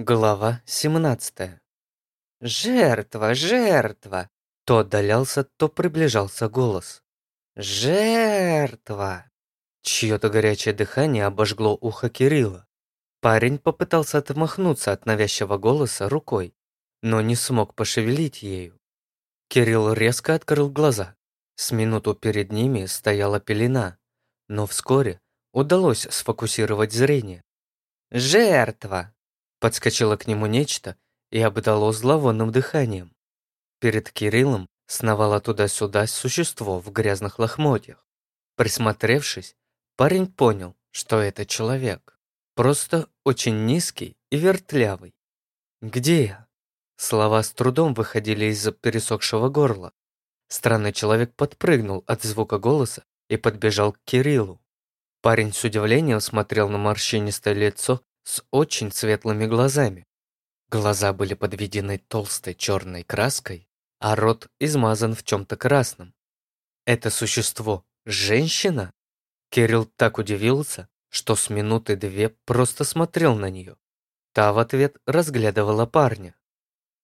Глава 17. «Жертва! Жертва!» То отдалялся, то приближался голос. «Жертва!» Чье-то горячее дыхание обожгло ухо Кирилла. Парень попытался отмахнуться от навязчивого голоса рукой, но не смог пошевелить ею. Кирилл резко открыл глаза. С минуту перед ними стояла пелена, но вскоре удалось сфокусировать зрение. «Жертва!» Подскочило к нему нечто и обдало зловонным дыханием. Перед Кириллом сновало туда-сюда существо в грязных лохмотьях. Присмотревшись, парень понял, что это человек. Просто очень низкий и вертлявый. «Где я?» Слова с трудом выходили из-за пересохшего горла. Странный человек подпрыгнул от звука голоса и подбежал к Кириллу. Парень с удивлением смотрел на морщинистое лицо с очень светлыми глазами. Глаза были подведены толстой черной краской, а рот измазан в чем-то красном. Это существо – женщина? Кирилл так удивился, что с минуты две просто смотрел на нее. Та в ответ разглядывала парня.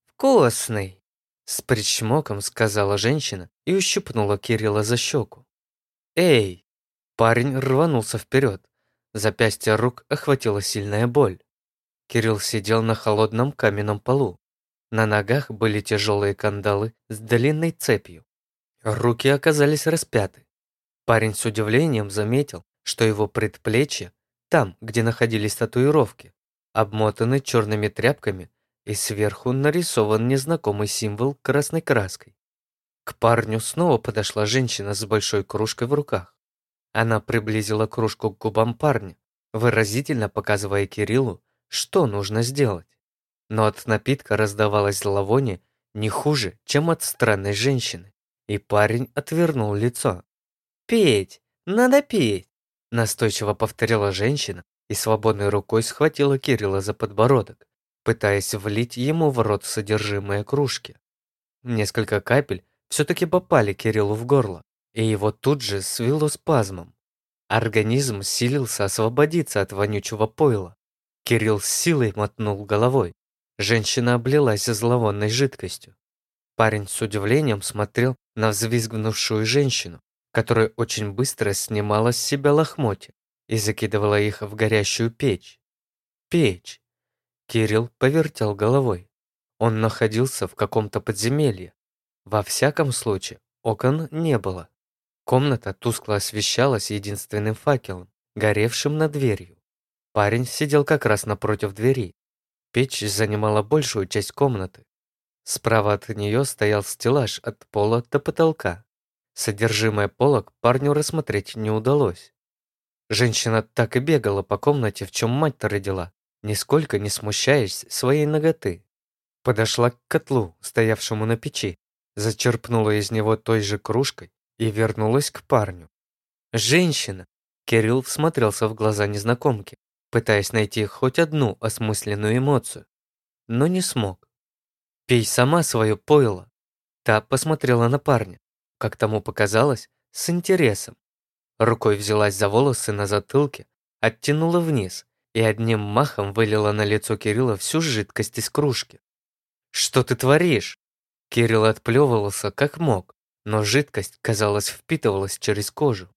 «Вкусный!» С причмоком сказала женщина и ущипнула Кирилла за щеку. «Эй!» Парень рванулся вперед, Запястья рук охватила сильная боль. Кирилл сидел на холодном каменном полу. На ногах были тяжелые кандалы с длинной цепью. Руки оказались распяты. Парень с удивлением заметил, что его предплечья, там, где находились татуировки, обмотаны черными тряпками и сверху нарисован незнакомый символ красной краской. К парню снова подошла женщина с большой кружкой в руках. Она приблизила кружку к губам парня, выразительно показывая Кириллу, что нужно сделать. Но от напитка раздавалось зловоние не хуже, чем от странной женщины, и парень отвернул лицо. «Петь! Надо петь!» Настойчиво повторила женщина и свободной рукой схватила Кирилла за подбородок, пытаясь влить ему в рот содержимое кружки. Несколько капель все-таки попали Кириллу в горло, и его тут же свело спазмом. Организм силился освободиться от вонючего пойла. Кирилл с силой мотнул головой. Женщина облилась зловонной жидкостью. Парень с удивлением смотрел на взвизгнувшую женщину, которая очень быстро снимала с себя лохмотья и закидывала их в горящую печь. Печь. Кирилл повертел головой. Он находился в каком-то подземелье. Во всяком случае, окон не было. Комната тускло освещалась единственным факелом, горевшим над дверью. Парень сидел как раз напротив двери. Печь занимала большую часть комнаты. Справа от нее стоял стеллаж от пола до потолка. Содержимое полок парню рассмотреть не удалось. Женщина так и бегала по комнате, в чем мать-то родила, нисколько не смущаясь своей ноготы. Подошла к котлу, стоявшему на печи, зачерпнула из него той же кружкой и вернулась к парню. «Женщина!» Кирилл всмотрелся в глаза незнакомки, пытаясь найти хоть одну осмысленную эмоцию, но не смог. «Пей сама свое пойло!» Та посмотрела на парня, как тому показалось, с интересом. Рукой взялась за волосы на затылке, оттянула вниз и одним махом вылила на лицо Кирилла всю жидкость из кружки. «Что ты творишь?» Кирилл отплевывался как мог, но жидкость, казалось, впитывалась через кожу.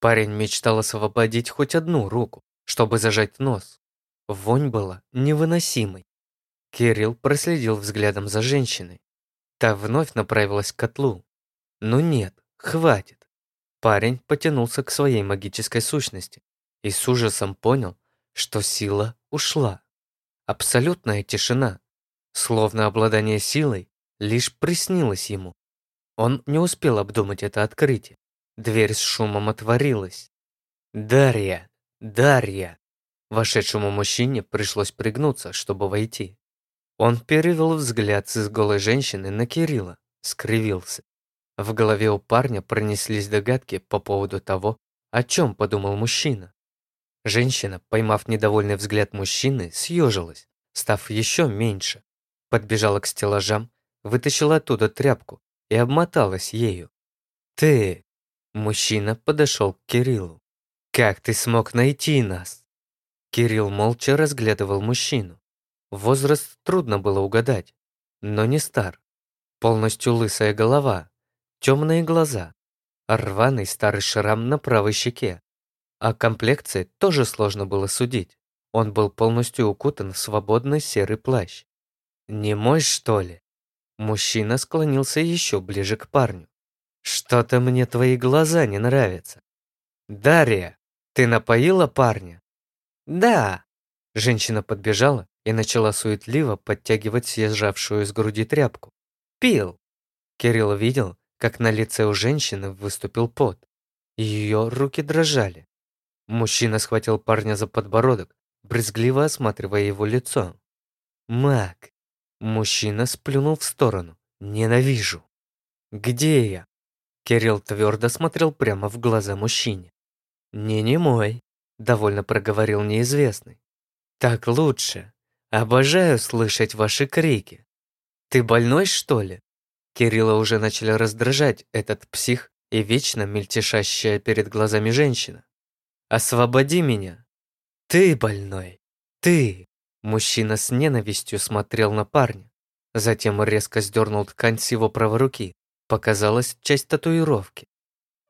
Парень мечтал освободить хоть одну руку, чтобы зажать нос. Вонь была невыносимой. Кирилл проследил взглядом за женщиной. Та вновь направилась к котлу. Ну нет, хватит. Парень потянулся к своей магической сущности и с ужасом понял, что сила ушла. Абсолютная тишина, словно обладание силой, лишь приснилось ему. Он не успел обдумать это открытие. Дверь с шумом отворилась. «Дарья! Дарья!» Вошедшему мужчине пришлось пригнуться, чтобы войти. Он перевел взгляд с голой женщины на Кирилла, скривился. В голове у парня пронеслись догадки по поводу того, о чем подумал мужчина. Женщина, поймав недовольный взгляд мужчины, съежилась, став еще меньше. Подбежала к стеллажам, вытащила оттуда тряпку и обмоталась ею. «Ты!» Мужчина подошел к Кириллу. «Как ты смог найти нас?» Кирилл молча разглядывал мужчину. Возраст трудно было угадать, но не стар. Полностью лысая голова, темные глаза, рваный старый шрам на правой щеке. О комплекции тоже сложно было судить. Он был полностью укутан в свободный серый плащ. «Не мой, что ли?» Мужчина склонился еще ближе к парню. «Что-то мне твои глаза не нравятся». «Дарья, ты напоила парня?» «Да». Женщина подбежала и начала суетливо подтягивать съезжавшую из груди тряпку. «Пил». Кирилл видел, как на лице у женщины выступил пот. Ее руки дрожали. Мужчина схватил парня за подбородок, брезгливо осматривая его лицо. «Мак!» Мужчина сплюнул в сторону. «Ненавижу!» «Где я?» Кирилл твердо смотрел прямо в глаза мужчине. «Не не мой», — довольно проговорил неизвестный. «Так лучше. Обожаю слышать ваши крики. Ты больной, что ли?» Кирилла уже начали раздражать этот псих и вечно мельтешащая перед глазами женщина. «Освободи меня!» «Ты больной! Ты!» Мужчина с ненавистью смотрел на парня. Затем резко сдернул ткань с его правой руки. Показалась часть татуировки.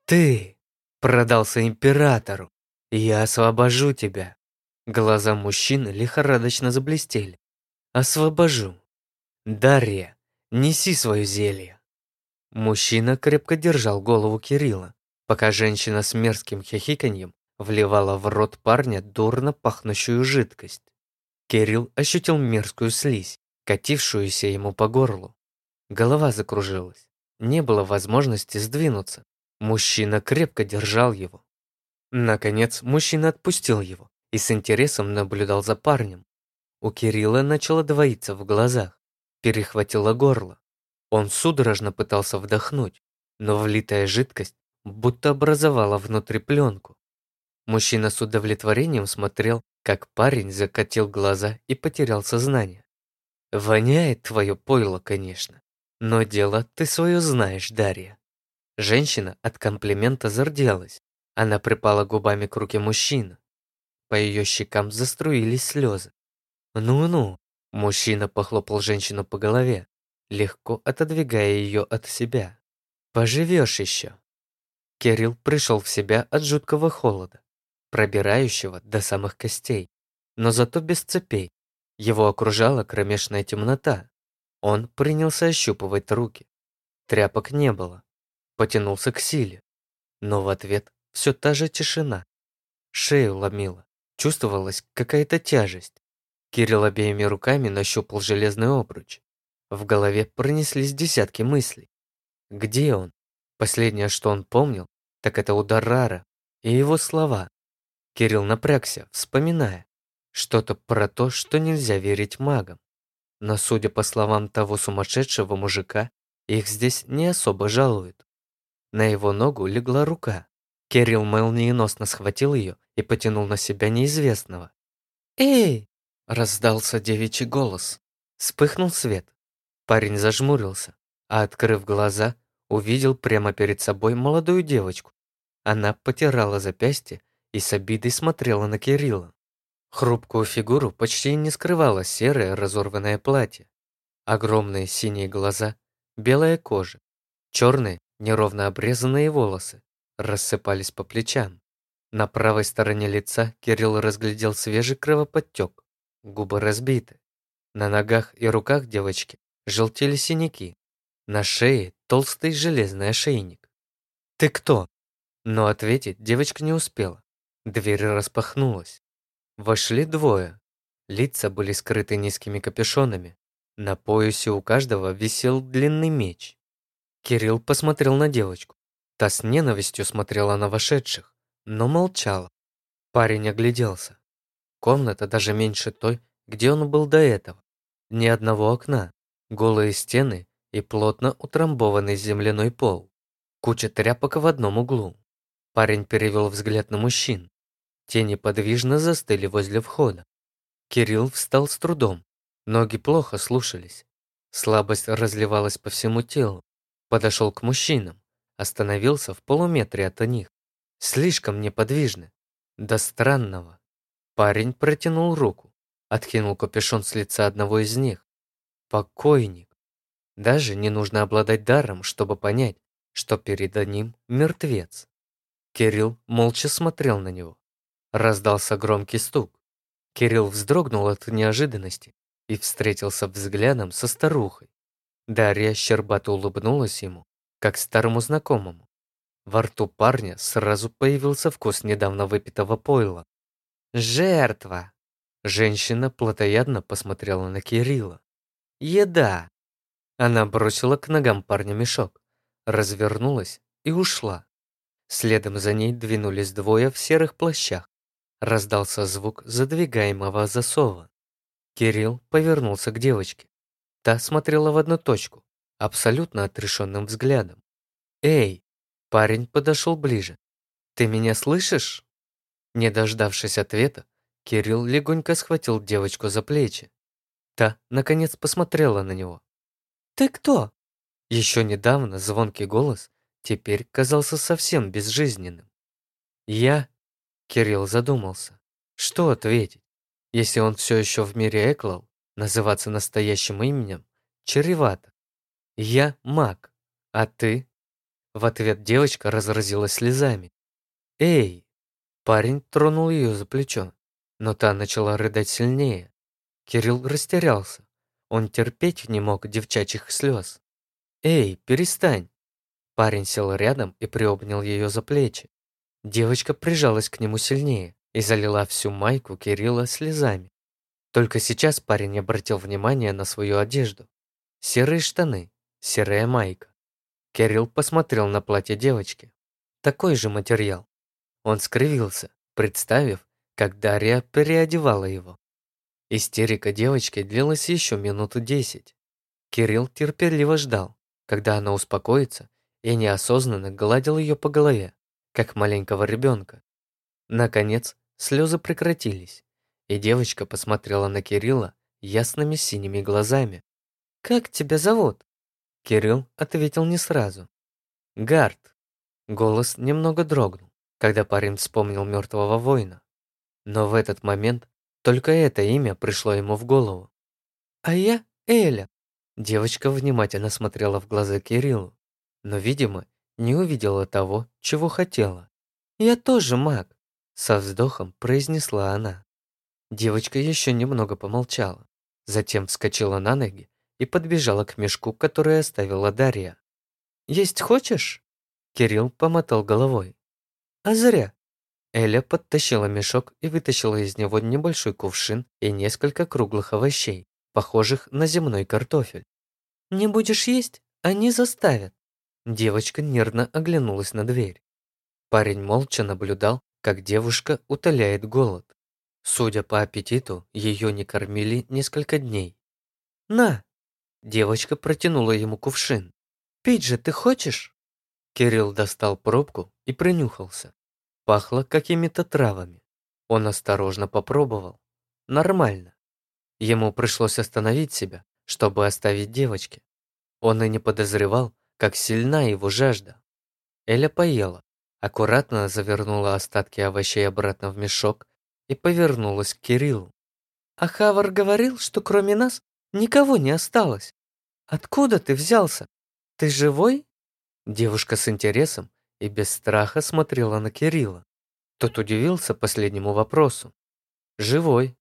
«Ты!» Продался императору. Я освобожу тебя. Глаза мужчины лихорадочно заблестели. Освобожу. Дарья, неси свое зелье. Мужчина крепко держал голову Кирилла, пока женщина с мерзким хихиканьем вливала в рот парня дурно пахнущую жидкость. Кирилл ощутил мерзкую слизь, катившуюся ему по горлу. Голова закружилась. Не было возможности сдвинуться. Мужчина крепко держал его. Наконец, мужчина отпустил его и с интересом наблюдал за парнем. У Кирилла начало двоиться в глазах, перехватило горло. Он судорожно пытался вдохнуть, но влитая жидкость будто образовала внутри пленку. Мужчина с удовлетворением смотрел, как парень закатил глаза и потерял сознание. «Воняет твое пойло, конечно, но дело ты свое знаешь, Дарья». Женщина от комплимента зарделась. Она припала губами к руке мужчины. По ее щекам заструились слезы. «Ну-ну», – мужчина похлопал женщину по голове, легко отодвигая ее от себя. «Поживешь еще». Кирилл пришел в себя от жуткого холода, пробирающего до самых костей, но зато без цепей. Его окружала кромешная темнота. Он принялся ощупывать руки. Тряпок не было потянулся к силе. Но в ответ все та же тишина. Шею ломило, чувствовалась какая-то тяжесть. Кирилл обеими руками нащупал железный обруч. В голове пронеслись десятки мыслей. Где он? Последнее, что он помнил, так это удар Рара и его слова. Кирилл напрягся, вспоминая. Что-то про то, что нельзя верить магам. Но, судя по словам того сумасшедшего мужика, их здесь не особо жалуют. На его ногу легла рука. Кирилл молниеносно схватил ее и потянул на себя неизвестного. «Эй!» – раздался девичий голос. Вспыхнул свет. Парень зажмурился, а, открыв глаза, увидел прямо перед собой молодую девочку. Она потирала запястье и с обидой смотрела на Кирилла. Хрупкую фигуру почти не скрывало серое разорванное платье. Огромные синие глаза, белая кожа, черные Неровно обрезанные волосы рассыпались по плечам. На правой стороне лица Кирилл разглядел свежий кровоподтек, губы разбиты. На ногах и руках девочки желтели синяки, на шее толстый железный ошейник. «Ты кто?» Но ответить девочка не успела. Дверь распахнулась. Вошли двое. Лица были скрыты низкими капюшонами. На поясе у каждого висел длинный меч. Кирилл посмотрел на девочку. Та с ненавистью смотрела на вошедших, но молчала. Парень огляделся. Комната даже меньше той, где он был до этого. Ни одного окна, голые стены и плотно утрамбованный земляной пол. Куча тряпок в одном углу. Парень перевел взгляд на мужчин. Те неподвижно застыли возле входа. Кирилл встал с трудом. Ноги плохо слушались. Слабость разливалась по всему телу. Подошел к мужчинам, остановился в полуметре от них. Слишком неподвижны. До странного. Парень протянул руку, откинул капюшон с лица одного из них. Покойник. Даже не нужно обладать даром, чтобы понять, что перед ним мертвец. Кирилл молча смотрел на него. Раздался громкий стук. Кирилл вздрогнул от неожиданности и встретился взглядом со старухой. Дарья щербато улыбнулась ему, как старому знакомому. Во рту парня сразу появился вкус недавно выпитого пойла. «Жертва!» Женщина плотоядно посмотрела на Кирилла. «Еда!» Она бросила к ногам парня мешок, развернулась и ушла. Следом за ней двинулись двое в серых плащах. Раздался звук задвигаемого засова. Кирилл повернулся к девочке. Та смотрела в одну точку, абсолютно отрешенным взглядом. «Эй!» Парень подошел ближе. «Ты меня слышишь?» Не дождавшись ответа, Кирилл легонько схватил девочку за плечи. Та, наконец, посмотрела на него. «Ты кто?» Еще недавно звонкий голос теперь казался совсем безжизненным. «Я...» Кирилл задумался. Что ответить? Если он все еще в мире Эклал, называться настоящим именем чревато. Я маг, а ты? В ответ девочка разразилась слезами. Эй! Парень тронул ее за плечо, но та начала рыдать сильнее. Кирилл растерялся. Он терпеть не мог девчачьих слез. «Эй, перестань!» Парень сел рядом и приобнял ее за плечи. Девочка прижалась к нему сильнее и залила всю майку Кирилла слезами. Только сейчас парень обратил внимание на свою одежду. Серые штаны, серая майка. Кирилл посмотрел на платье девочки. Такой же материал. Он скривился, представив, как Дарья переодевала его. Истерика девочки длилась еще минуту десять. Кирилл терпеливо ждал, когда она успокоится, и неосознанно гладил ее по голове, как маленького ребенка. Наконец, слезы прекратились и девочка посмотрела на Кирилла ясными синими глазами. «Как тебя зовут?» Кирилл ответил не сразу. «Гард». Голос немного дрогнул, когда парень вспомнил мертвого воина. Но в этот момент только это имя пришло ему в голову. «А я Эля». Девочка внимательно смотрела в глаза Кириллу, но, видимо, не увидела того, чего хотела. «Я тоже маг», — со вздохом произнесла она. Девочка еще немного помолчала, затем вскочила на ноги и подбежала к мешку, который оставила Дарья. «Есть хочешь?» Кирилл помотал головой. «А зря». Эля подтащила мешок и вытащила из него небольшой кувшин и несколько круглых овощей, похожих на земной картофель. «Не будешь есть? Они заставят». Девочка нервно оглянулась на дверь. Парень молча наблюдал, как девушка утоляет голод. Судя по аппетиту, ее не кормили несколько дней. «На!» Девочка протянула ему кувшин. «Пить же ты хочешь?» Кирилл достал пробку и принюхался. Пахло какими-то травами. Он осторожно попробовал. Нормально. Ему пришлось остановить себя, чтобы оставить девочке. Он и не подозревал, как сильна его жажда. Эля поела, аккуратно завернула остатки овощей обратно в мешок и повернулась к Кириллу. «А Хавар говорил, что кроме нас никого не осталось. Откуда ты взялся? Ты живой?» Девушка с интересом и без страха смотрела на Кирилла. Тот удивился последнему вопросу. «Живой».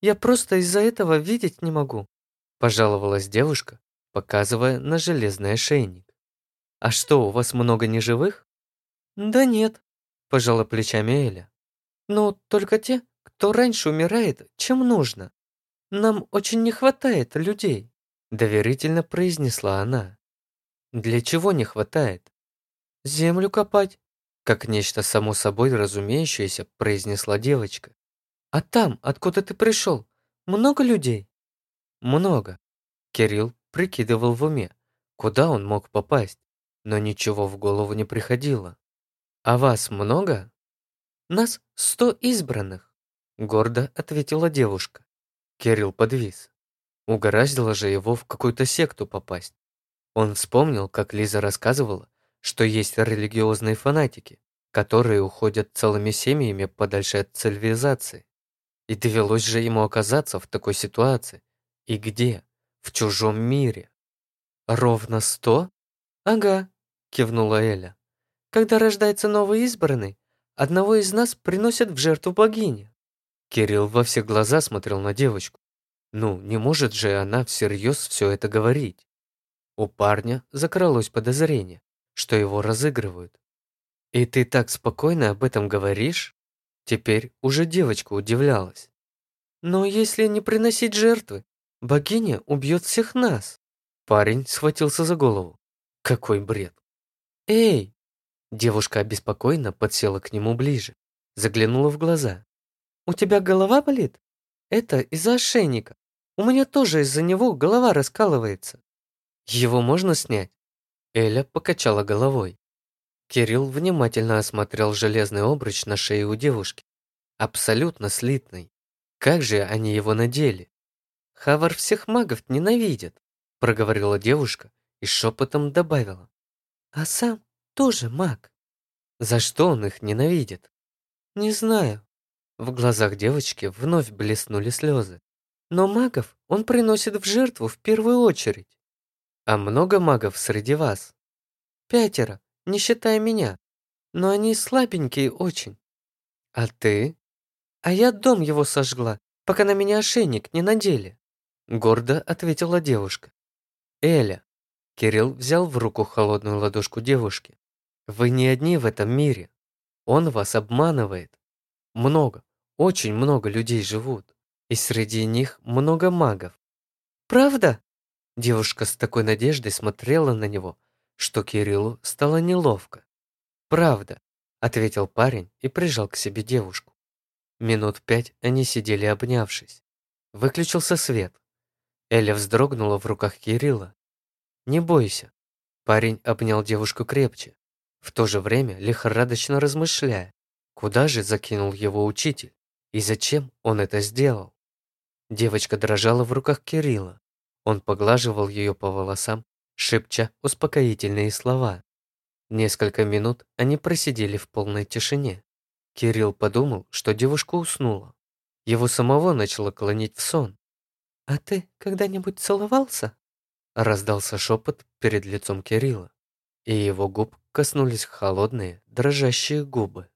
«Я просто из-за этого видеть не могу», пожаловалась девушка, показывая на железный ошейник. «А что, у вас много неживых?» «Да нет», пожала плечами Эля. Но только те, кто раньше умирает, чем нужно. Нам очень не хватает людей», — доверительно произнесла она. «Для чего не хватает?» «Землю копать», — как нечто само собой разумеющееся произнесла девочка. «А там, откуда ты пришел, много людей?» «Много». Кирилл прикидывал в уме, куда он мог попасть, но ничего в голову не приходило. «А вас много?» Нас сто избранных», — гордо ответила девушка. Кирилл подвис. Угораздило же его в какую-то секту попасть. Он вспомнил, как Лиза рассказывала, что есть религиозные фанатики, которые уходят целыми семьями подальше от цивилизации. И довелось же ему оказаться в такой ситуации. И где? В чужом мире. Ровно сто? Ага, кивнула Эля. Когда рождается новый избранный, одного из нас приносят в жертву богине. Кирилл во все глаза смотрел на девочку. Ну, не может же она всерьез все это говорить. У парня закралось подозрение, что его разыгрывают. «И ты так спокойно об этом говоришь?» Теперь уже девочка удивлялась. «Но если не приносить жертвы, богиня убьет всех нас». Парень схватился за голову. Какой бред. «Эй!» Девушка обеспокоенно подсела к нему ближе, заглянула в глаза. «У тебя голова болит? Это из-за ошейника. У меня тоже из-за него голова раскалывается. Его можно снять?» Эля покачала головой. Кирилл внимательно осмотрел железный обруч на шее у девушки. Абсолютно слитный. Как же они его надели? Хавар всех магов ненавидит, проговорила девушка и шепотом добавила. А сам тоже маг. За что он их ненавидит? Не знаю. В глазах девочки вновь блеснули слезы. Но магов он приносит в жертву в первую очередь. А много магов среди вас? Пятеро, не считая меня. Но они слабенькие очень. А ты? А я дом его сожгла, пока на меня ошейник не надели. Гордо ответила девушка. Эля. Кирилл взял в руку холодную ладошку девушки. Вы не одни в этом мире. Он вас обманывает. Много, очень много людей живут. И среди них много магов. Правда? Девушка с такой надеждой смотрела на него, что Кириллу стало неловко. «Правда», — ответил парень и прижал к себе девушку. Минут пять они сидели обнявшись. Выключился свет. Эля вздрогнула в руках Кирилла. «Не бойся». Парень обнял девушку крепче, в то же время лихорадочно размышляя, куда же закинул его учитель и зачем он это сделал. Девочка дрожала в руках Кирилла. Он поглаживал ее по волосам шепча успокоительные слова. Несколько минут они просидели в полной тишине. Кирилл подумал, что девушка уснула. Его самого начало клонить в сон. «А ты когда-нибудь целовался?» Раздался шепот перед лицом Кирилла, и его губ коснулись холодные, дрожащие губы.